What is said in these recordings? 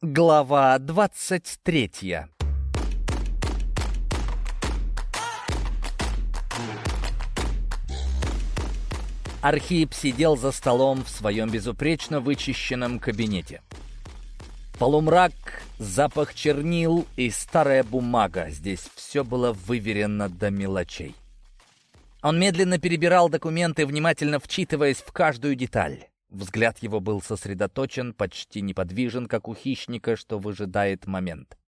Глава двадцать третья Архип сидел за столом в своем безупречно вычищенном кабинете. Полумрак, запах чернил и старая бумага. Здесь все было выверено до мелочей. Он медленно перебирал документы, внимательно вчитываясь в каждую деталь. Взгляд его был сосредоточен, почти неподвижен, как у хищника, что выжидает момент.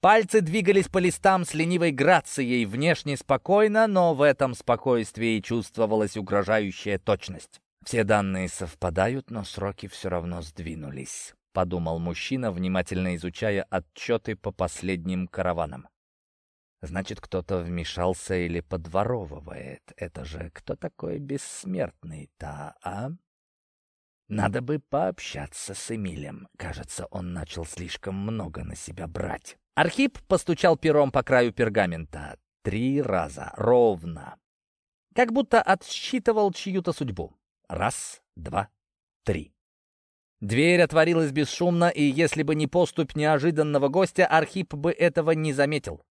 Пальцы двигались по листам с ленивой грацией, внешне спокойно, но в этом спокойствии чувствовалась угрожающая точность. Все данные совпадают, но сроки все равно сдвинулись, подумал мужчина, внимательно изучая отчеты по последним караванам. Значит, кто-то вмешался или подворовывает. Это же кто такой бессмертный-то, а? Надо бы пообщаться с Эмилем. Кажется, он начал слишком много на себя брать. Архип постучал пером по краю пергамента. Три раза. Ровно. Как будто отсчитывал чью-то судьбу. Раз, два, три. Дверь отворилась бесшумно, и если бы не поступь неожиданного гостя, Архип бы этого не заметил.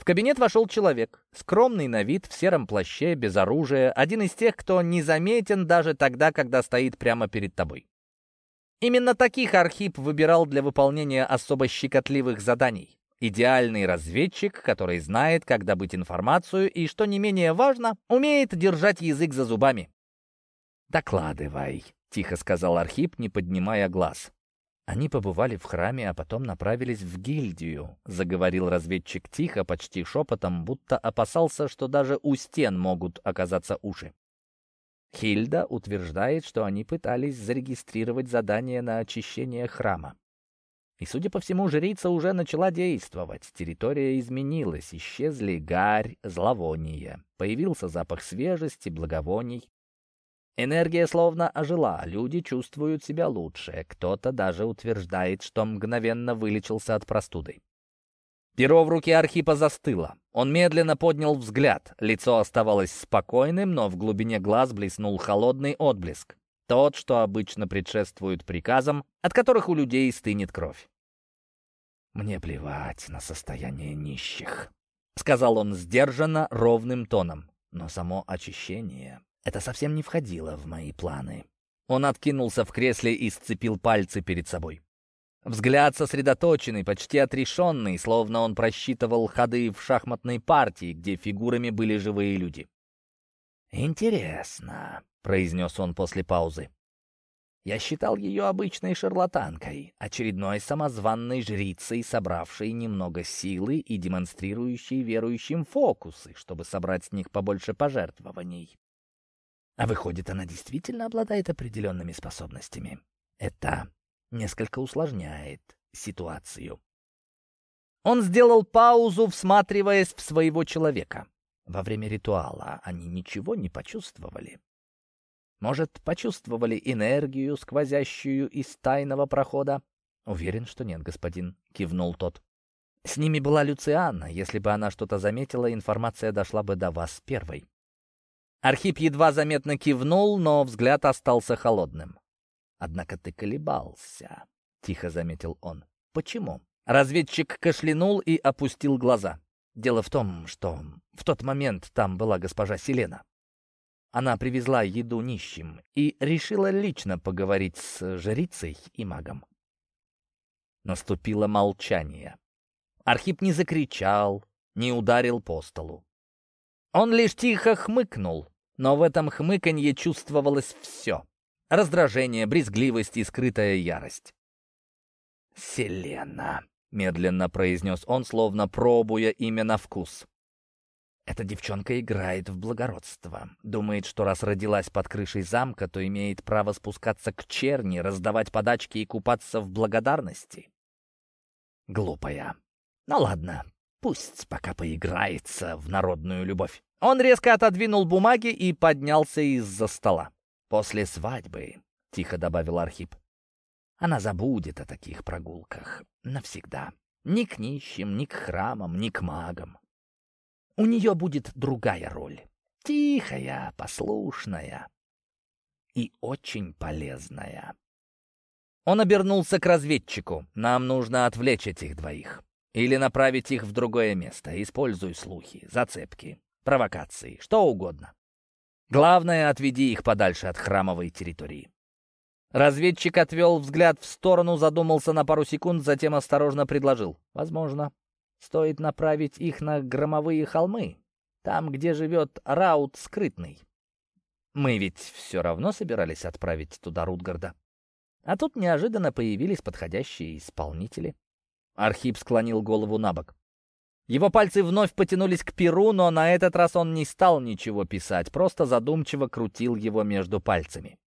В кабинет вошел человек, скромный на вид, в сером плаще, без оружия, один из тех, кто незаметен даже тогда, когда стоит прямо перед тобой. Именно таких Архип выбирал для выполнения особо щекотливых заданий. Идеальный разведчик, который знает, как добыть информацию и, что не менее важно, умеет держать язык за зубами. «Докладывай», — тихо сказал Архип, не поднимая глаз. Они побывали в храме, а потом направились в гильдию, заговорил разведчик тихо, почти шепотом, будто опасался, что даже у стен могут оказаться уши. Хильда утверждает, что они пытались зарегистрировать задание на очищение храма. И, судя по всему, жрица уже начала действовать. Территория изменилась, исчезли гарь, зловоние. Появился запах свежести, благовоний. Энергия словно ожила, люди чувствуют себя лучше. Кто-то даже утверждает, что мгновенно вылечился от простуды. Перо в руке Архипа застыло. Он медленно поднял взгляд. Лицо оставалось спокойным, но в глубине глаз блеснул холодный отблеск. Тот, что обычно предшествует приказам, от которых у людей стынет кровь. «Мне плевать на состояние нищих», — сказал он сдержанно, ровным тоном. «Но само очищение это совсем не входило в мои планы. Он откинулся в кресле и сцепил пальцы перед собой. Взгляд сосредоточенный, почти отрешенный, словно он просчитывал ходы в шахматной партии, где фигурами были живые люди. «Интересно», — произнес он после паузы. «Я считал ее обычной шарлатанкой, очередной самозванной жрицей, собравшей немного силы и демонстрирующей верующим фокусы, чтобы собрать с них побольше пожертвований. А выходит, она действительно обладает определенными способностями. Это несколько усложняет ситуацию. Он сделал паузу, всматриваясь в своего человека. Во время ритуала они ничего не почувствовали. Может, почувствовали энергию, сквозящую из тайного прохода? Уверен, что нет, господин, кивнул тот. С ними была Люциана. Если бы она что-то заметила, информация дошла бы до вас первой. Архип едва заметно кивнул, но взгляд остался холодным. «Однако ты колебался», — тихо заметил он. «Почему?» Разведчик кашлянул и опустил глаза. Дело в том, что в тот момент там была госпожа Селена. Она привезла еду нищим и решила лично поговорить с жрицей и магом. Наступило молчание. Архип не закричал, не ударил по столу. Он лишь тихо хмыкнул, но в этом хмыканье чувствовалось все. Раздражение, брезгливость и скрытая ярость. «Селена», — медленно произнес он, словно пробуя имя на вкус. «Эта девчонка играет в благородство. Думает, что раз родилась под крышей замка, то имеет право спускаться к черни, раздавать подачки и купаться в благодарности. Глупая. Ну ладно, Пусть пока поиграется в народную любовь. Он резко отодвинул бумаги и поднялся из-за стола. «После свадьбы», — тихо добавил Архип, — «она забудет о таких прогулках навсегда. Ни к нищим, ни к храмам, ни к магам. У нее будет другая роль. Тихая, послушная и очень полезная». Он обернулся к разведчику. «Нам нужно отвлечь этих двоих. Или направить их в другое место. Используй слухи, зацепки, провокации, что угодно. Главное, отведи их подальше от храмовой территории». Разведчик отвел взгляд в сторону, задумался на пару секунд, затем осторожно предложил. «Возможно, стоит направить их на громовые холмы, там, где живет Раут Скрытный. Мы ведь все равно собирались отправить туда Рутгарда. А тут неожиданно появились подходящие исполнители. Архип склонил голову на бок. Его пальцы вновь потянулись к перу, но на этот раз он не стал ничего писать, просто задумчиво крутил его между пальцами.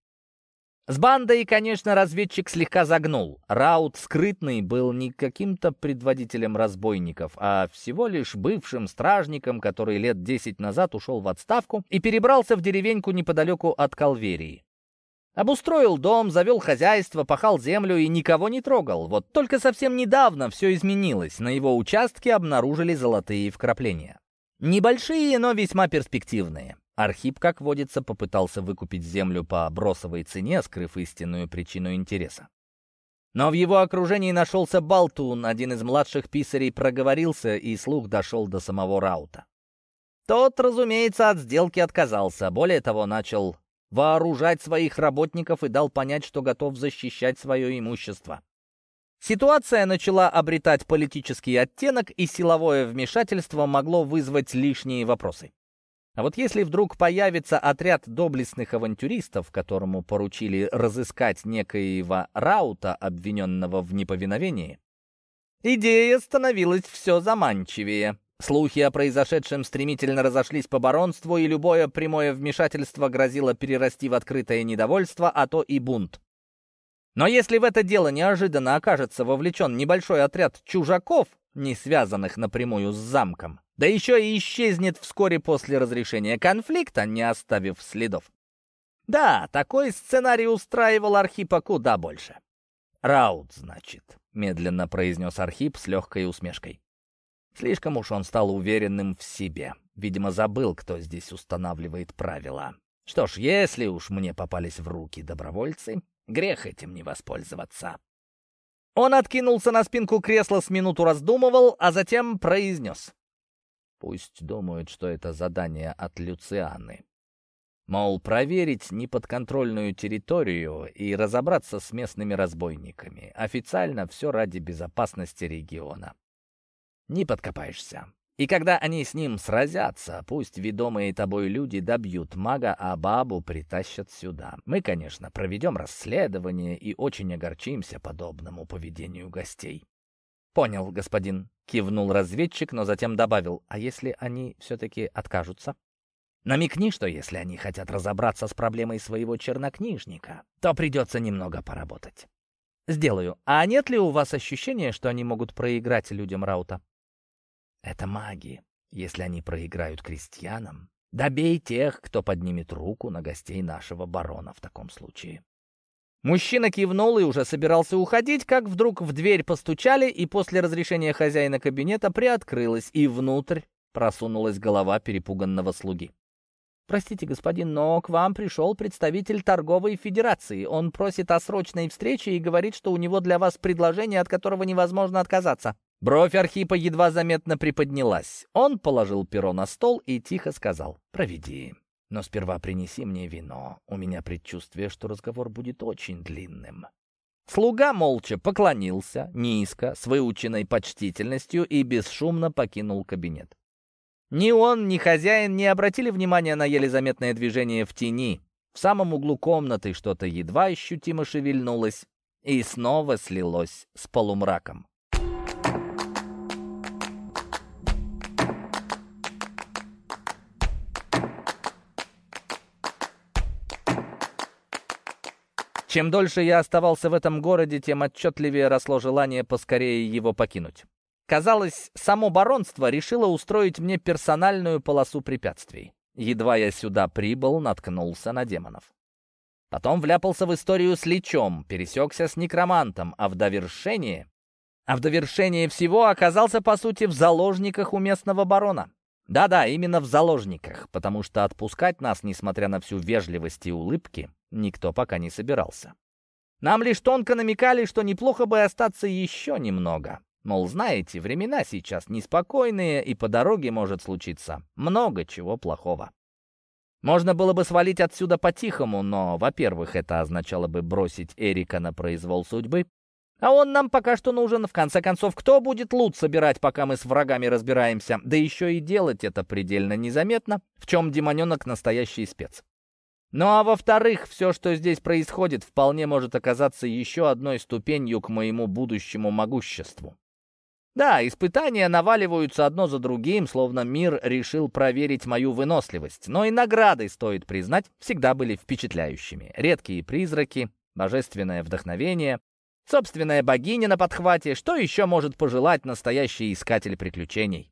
С бандой, конечно, разведчик слегка загнул. Раут скрытный был не каким-то предводителем разбойников, а всего лишь бывшим стражником, который лет десять назад ушел в отставку и перебрался в деревеньку неподалеку от Калверии. Обустроил дом, завел хозяйство, пахал землю и никого не трогал. Вот только совсем недавно все изменилось. На его участке обнаружили золотые вкрапления. Небольшие, но весьма перспективные. Архип, как водится, попытался выкупить землю по бросовой цене, скрыв истинную причину интереса. Но в его окружении нашелся Балтун, один из младших писарей проговорился, и слух дошел до самого Раута. Тот, разумеется, от сделки отказался. Более того, начал вооружать своих работников и дал понять, что готов защищать свое имущество. Ситуация начала обретать политический оттенок, и силовое вмешательство могло вызвать лишние вопросы. А вот если вдруг появится отряд доблестных авантюристов, которому поручили разыскать некоего Раута, обвиненного в неповиновении, идея становилась все заманчивее. Слухи о произошедшем стремительно разошлись по баронству, и любое прямое вмешательство грозило перерасти в открытое недовольство, а то и бунт. Но если в это дело неожиданно окажется вовлечен небольшой отряд чужаков, не связанных напрямую с замком, да еще и исчезнет вскоре после разрешения конфликта, не оставив следов. Да, такой сценарий устраивал Архипа куда больше. «Раут, значит», — медленно произнес Архип с легкой усмешкой. Слишком уж он стал уверенным в себе. Видимо, забыл, кто здесь устанавливает правила. Что ж, если уж мне попались в руки добровольцы, грех этим не воспользоваться. Он откинулся на спинку кресла, с минуту раздумывал, а затем произнес. Пусть думают, что это задание от Люцианы. Мол, проверить неподконтрольную территорию и разобраться с местными разбойниками. Официально все ради безопасности региона. Не подкопаешься. И когда они с ним сразятся, пусть ведомые тобой люди добьют мага, а бабу притащат сюда. Мы, конечно, проведем расследование и очень огорчимся подобному поведению гостей. «Понял, господин», — кивнул разведчик, но затем добавил, «а если они все-таки откажутся?» «Намекни, что если они хотят разобраться с проблемой своего чернокнижника, то придется немного поработать». «Сделаю. А нет ли у вас ощущения, что они могут проиграть людям Раута?» «Это маги. Если они проиграют крестьянам, добей тех, кто поднимет руку на гостей нашего барона в таком случае». Мужчина кивнул и уже собирался уходить, как вдруг в дверь постучали, и после разрешения хозяина кабинета приоткрылась, и внутрь просунулась голова перепуганного слуги. «Простите, господин, но к вам пришел представитель торговой федерации. Он просит о срочной встрече и говорит, что у него для вас предложение, от которого невозможно отказаться». Бровь Архипа едва заметно приподнялась. Он положил перо на стол и тихо сказал «Проведи». Но сперва принеси мне вино. У меня предчувствие, что разговор будет очень длинным». Слуга молча поклонился, низко, с выученной почтительностью и бесшумно покинул кабинет. Ни он, ни хозяин не обратили внимания на еле заметное движение в тени. В самом углу комнаты что-то едва ощутимо шевельнулось и снова слилось с полумраком. Чем дольше я оставался в этом городе, тем отчетливее росло желание поскорее его покинуть. Казалось, само баронство решило устроить мне персональную полосу препятствий. Едва я сюда прибыл, наткнулся на демонов. Потом вляпался в историю с Личом, пересекся с некромантом, а в довершение... А в довершение всего оказался, по сути, в заложниках у местного барона. Да-да, именно в заложниках, потому что отпускать нас, несмотря на всю вежливость и улыбки, никто пока не собирался. Нам лишь тонко намекали, что неплохо бы остаться еще немного. Мол, знаете, времена сейчас неспокойные, и по дороге может случиться много чего плохого. Можно было бы свалить отсюда по-тихому, но, во-первых, это означало бы бросить Эрика на произвол судьбы, а он нам пока что нужен. В конце концов, кто будет лут собирать, пока мы с врагами разбираемся? Да еще и делать это предельно незаметно, в чем демоненок настоящий спец. Ну а во-вторых, все, что здесь происходит, вполне может оказаться еще одной ступенью к моему будущему могуществу. Да, испытания наваливаются одно за другим, словно мир решил проверить мою выносливость. Но и награды, стоит признать, всегда были впечатляющими. Редкие призраки, божественное вдохновение, собственная богиня на подхвате. Что еще может пожелать настоящий искатель приключений?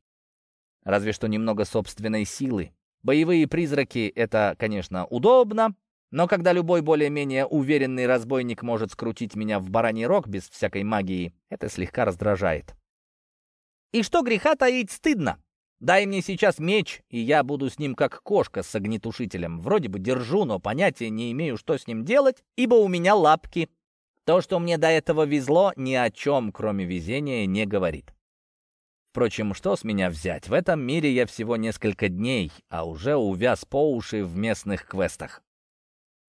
Разве что немного собственной силы. Боевые призраки — это, конечно, удобно, но когда любой более-менее уверенный разбойник может скрутить меня в бараний рог без всякой магии, это слегка раздражает. И что греха таить, стыдно. Дай мне сейчас меч, и я буду с ним как кошка с огнетушителем. Вроде бы держу, но понятия не имею, что с ним делать, ибо у меня лапки. То, что мне до этого везло, ни о чем, кроме везения, не говорит. Впрочем, что с меня взять? В этом мире я всего несколько дней, а уже увяз по уши в местных квестах.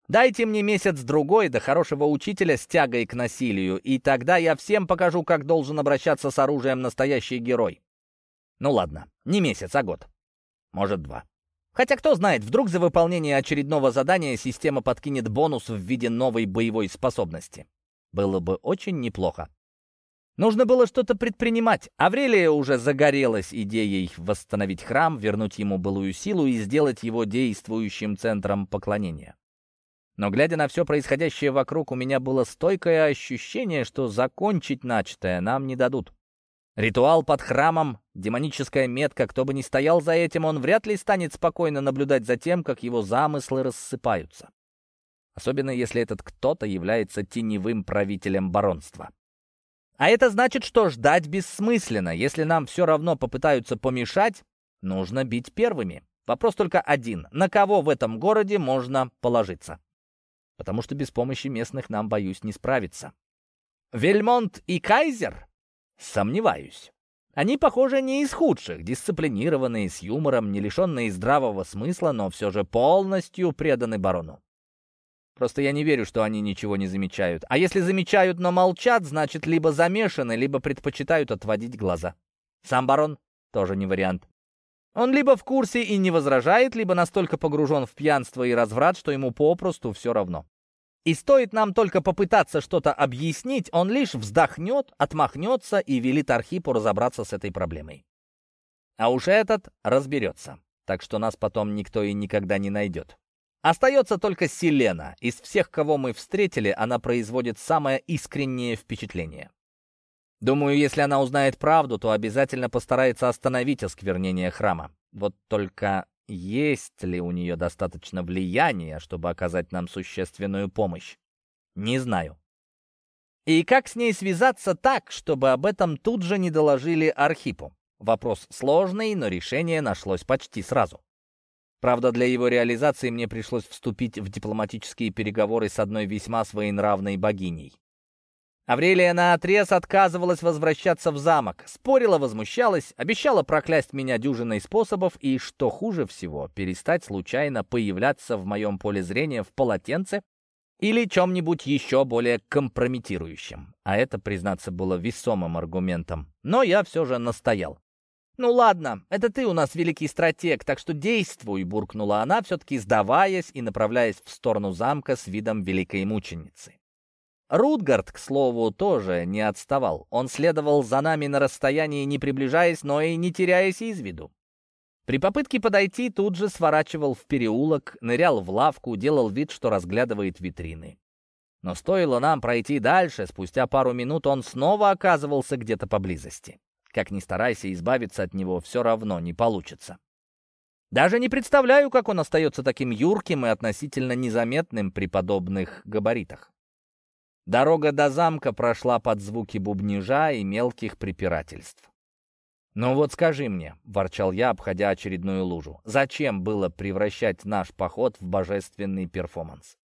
Дайте мне месяц-другой до хорошего учителя с тягой к насилию, и тогда я всем покажу, как должен обращаться с оружием настоящий герой. Ну ладно, не месяц, а год. Может, два. Хотя кто знает, вдруг за выполнение очередного задания система подкинет бонус в виде новой боевой способности. Было бы очень неплохо. Нужно было что-то предпринимать. Аврелия уже загорелась идеей восстановить храм, вернуть ему былую силу и сделать его действующим центром поклонения. Но глядя на все происходящее вокруг, у меня было стойкое ощущение, что закончить начатое нам не дадут. Ритуал под храмом, демоническая метка, кто бы ни стоял за этим, он вряд ли станет спокойно наблюдать за тем, как его замыслы рассыпаются. Особенно если этот кто-то является теневым правителем баронства. А это значит, что ждать бессмысленно. Если нам все равно попытаются помешать, нужно бить первыми. Вопрос только один. На кого в этом городе можно положиться? Потому что без помощи местных нам, боюсь, не справиться. Вельмонт и Кайзер? Сомневаюсь. Они, похоже, не из худших, дисциплинированные, с юмором, не лишенные здравого смысла, но все же полностью преданы барону. Просто я не верю, что они ничего не замечают. А если замечают, но молчат, значит, либо замешаны, либо предпочитают отводить глаза. Сам барон тоже не вариант. Он либо в курсе и не возражает, либо настолько погружен в пьянство и разврат, что ему попросту все равно. И стоит нам только попытаться что-то объяснить, он лишь вздохнет, отмахнется и велит Архипу разобраться с этой проблемой. А уж этот разберется, так что нас потом никто и никогда не найдет. Остается только Селена. Из всех, кого мы встретили, она производит самое искреннее впечатление. Думаю, если она узнает правду, то обязательно постарается остановить осквернение храма. Вот только есть ли у нее достаточно влияния, чтобы оказать нам существенную помощь? Не знаю. И как с ней связаться так, чтобы об этом тут же не доложили Архипу? Вопрос сложный, но решение нашлось почти сразу. Правда, для его реализации мне пришлось вступить в дипломатические переговоры с одной весьма своенравной богиней. Аврелия наотрез отказывалась возвращаться в замок, спорила, возмущалась, обещала проклясть меня дюжиной способов и, что хуже всего, перестать случайно появляться в моем поле зрения в полотенце или чем-нибудь еще более компрометирующим. А это, признаться, было весомым аргументом. Но я все же настоял. «Ну ладно, это ты у нас великий стратег, так что действуй», — буркнула она, все-таки сдаваясь и направляясь в сторону замка с видом великой мученицы. Рутгард, к слову, тоже не отставал. Он следовал за нами на расстоянии, не приближаясь, но и не теряясь из виду. При попытке подойти тут же сворачивал в переулок, нырял в лавку, делал вид, что разглядывает витрины. Но стоило нам пройти дальше, спустя пару минут он снова оказывался где-то поблизости. Как ни старайся избавиться от него, все равно не получится. Даже не представляю, как он остается таким юрким и относительно незаметным при подобных габаритах. Дорога до замка прошла под звуки бубнижа и мелких препирательств. «Ну вот скажи мне», — ворчал я, обходя очередную лужу, «зачем было превращать наш поход в божественный перформанс?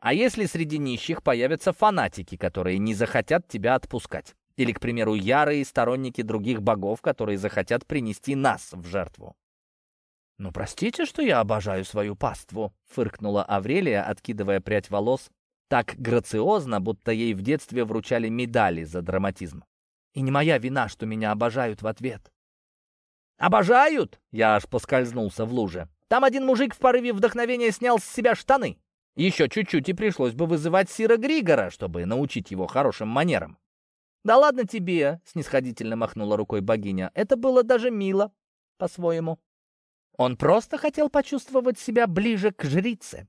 А если среди нищих появятся фанатики, которые не захотят тебя отпускать? Или, к примеру, ярые сторонники других богов, которые захотят принести нас в жертву? «Ну, простите, что я обожаю свою паству», — фыркнула Аврелия, откидывая прядь волос так грациозно, будто ей в детстве вручали медали за драматизм. «И не моя вина, что меня обожают в ответ». «Обожают?» — я аж поскользнулся в луже. «Там один мужик в порыве вдохновения снял с себя штаны. Еще чуть-чуть и пришлось бы вызывать Сира Григора, чтобы научить его хорошим манерам». «Да ладно тебе!» — снисходительно махнула рукой богиня. «Это было даже мило, по-своему». Он просто хотел почувствовать себя ближе к жрице.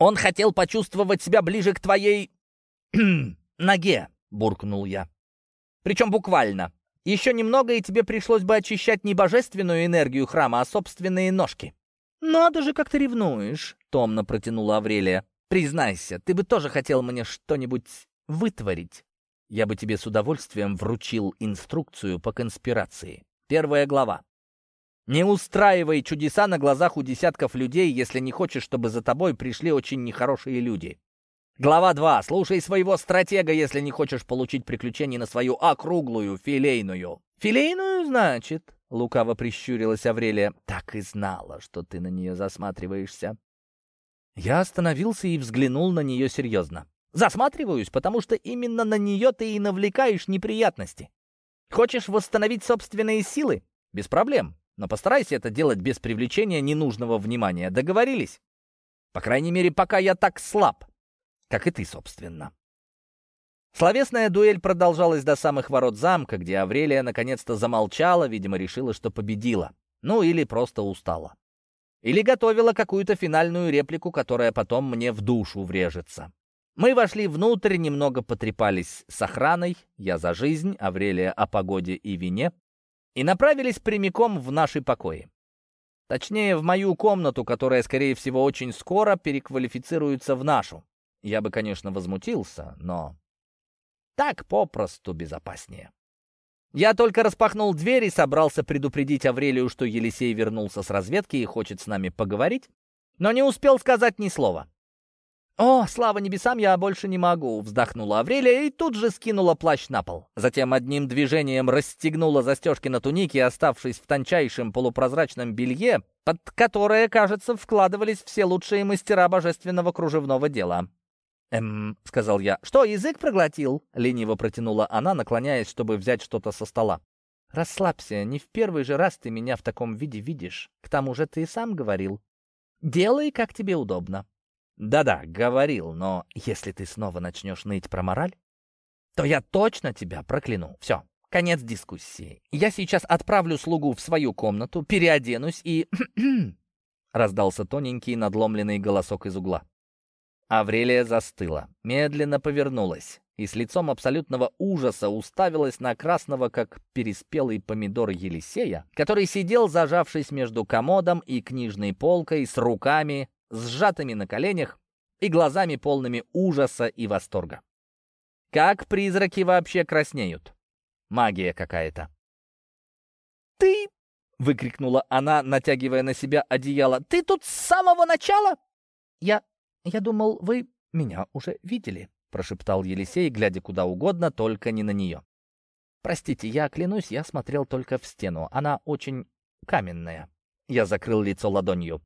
Он хотел почувствовать себя ближе к твоей... ноге, буркнул я. Причем буквально. Еще немного, и тебе пришлось бы очищать не божественную энергию храма, а собственные ножки. «Надо же, как ты ревнуешь!» — томно протянула Аврелия. «Признайся, ты бы тоже хотел мне что-нибудь вытворить. Я бы тебе с удовольствием вручил инструкцию по конспирации. Первая глава. Не устраивай чудеса на глазах у десятков людей, если не хочешь, чтобы за тобой пришли очень нехорошие люди. Глава 2. Слушай своего стратега, если не хочешь получить приключений на свою округлую филейную. «Филейную, значит?» — лукаво прищурилась Аврелия. «Так и знала, что ты на нее засматриваешься». Я остановился и взглянул на нее серьезно. «Засматриваюсь, потому что именно на нее ты и навлекаешь неприятности. Хочешь восстановить собственные силы? Без проблем. Но постарайся это делать без привлечения ненужного внимания. Договорились? По крайней мере, пока я так слаб, как и ты, собственно. Словесная дуэль продолжалась до самых ворот замка, где Аврелия наконец-то замолчала, видимо, решила, что победила. Ну, или просто устала. Или готовила какую-то финальную реплику, которая потом мне в душу врежется. Мы вошли внутрь, немного потрепались с охраной, я за жизнь, Аврелия о погоде и вине, и направились прямиком в наши покои. Точнее, в мою комнату, которая, скорее всего, очень скоро переквалифицируется в нашу. Я бы, конечно, возмутился, но так попросту безопаснее. Я только распахнул дверь и собрался предупредить Аврелию, что Елисей вернулся с разведки и хочет с нами поговорить, но не успел сказать ни слова. «О, слава небесам, я больше не могу!» — вздохнула Аврелия и тут же скинула плащ на пол. Затем одним движением расстегнула застежки на тунике, оставшись в тончайшем полупрозрачном белье, под которое, кажется, вкладывались все лучшие мастера божественного кружевного дела. «Эм», — сказал я. «Что, язык проглотил?» — лениво протянула она, наклоняясь, чтобы взять что-то со стола. «Расслабься, не в первый же раз ты меня в таком виде видишь. К тому же ты и сам говорил. Делай, как тебе удобно». Да-да, говорил, но если ты снова начнешь ныть про мораль, то я точно тебя прокляну. Все, конец дискуссии. Я сейчас отправлю слугу в свою комнату, переоденусь и... Раздался тоненький надломленный голосок из угла. Аврелия застыла, медленно повернулась и с лицом абсолютного ужаса уставилась на красного, как переспелый помидор Елисея, который сидел, зажавшись между комодом и книжной полкой, с руками, сжатыми на коленях и глазами полными ужаса и восторга. Как призраки вообще краснеют? Магия какая-то. «Ты...» — выкрикнула она, натягивая на себя одеяло. «Ты тут с самого начала?» «Я... я думал, вы меня уже видели», — прошептал Елисей, глядя куда угодно, только не на нее. «Простите, я клянусь, я смотрел только в стену. Она очень каменная». Я закрыл лицо ладонью.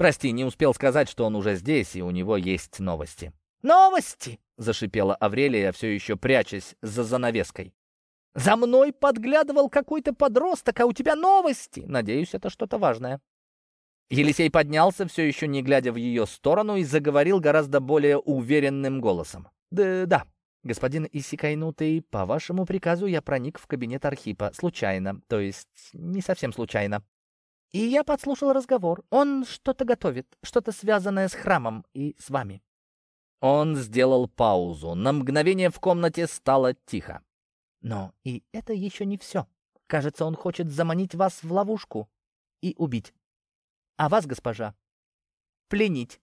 Прости, не успел сказать, что он уже здесь, и у него есть новости». «Новости!» — зашипела Аврелия, все еще прячась за занавеской. «За мной подглядывал какой-то подросток, а у тебя новости! Надеюсь, это что-то важное». Елисей поднялся, все еще не глядя в ее сторону, и заговорил гораздо более уверенным голосом. «Да, да, господин Исикайнутый, по вашему приказу я проник в кабинет Архипа. Случайно, то есть не совсем случайно. И я подслушал разговор. Он что-то готовит, что-то связанное с храмом и с вами». Он сделал паузу. На мгновение в комнате стало тихо. «Но и это еще не все. Кажется, он хочет заманить вас в ловушку и убить. А вас, госпожа, пленить».